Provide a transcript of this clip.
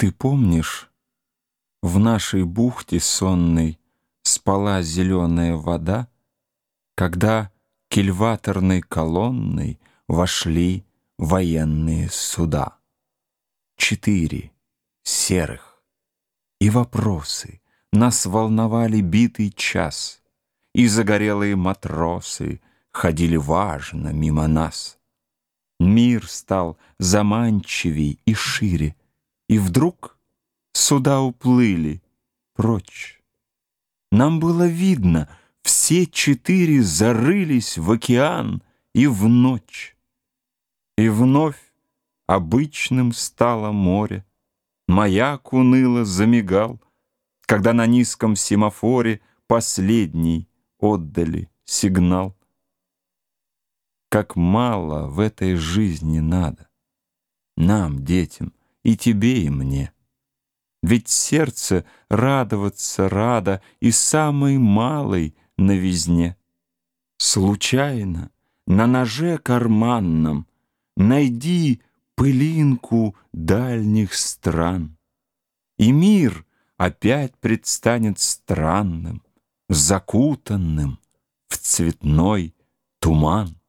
Ты помнишь, в нашей бухте сонной Спала зеленая вода, Когда кильваторной колонной Вошли военные суда. Четыре серых. И вопросы Нас волновали битый час, И загорелые матросы Ходили важно мимо нас. Мир стал заманчивей и шире, и вдруг суда уплыли прочь. Нам было видно, все четыре зарылись в океан и в ночь. И вновь обычным стало море, Маяк уныло замигал, Когда на низком семафоре Последний отдали сигнал. Как мало в этой жизни надо Нам, детям, и тебе, и мне. Ведь сердце радоваться рада и самой малой новизне. Случайно на ноже карманном найди пылинку дальних стран, И мир опять предстанет странным, закутанным в цветной туман.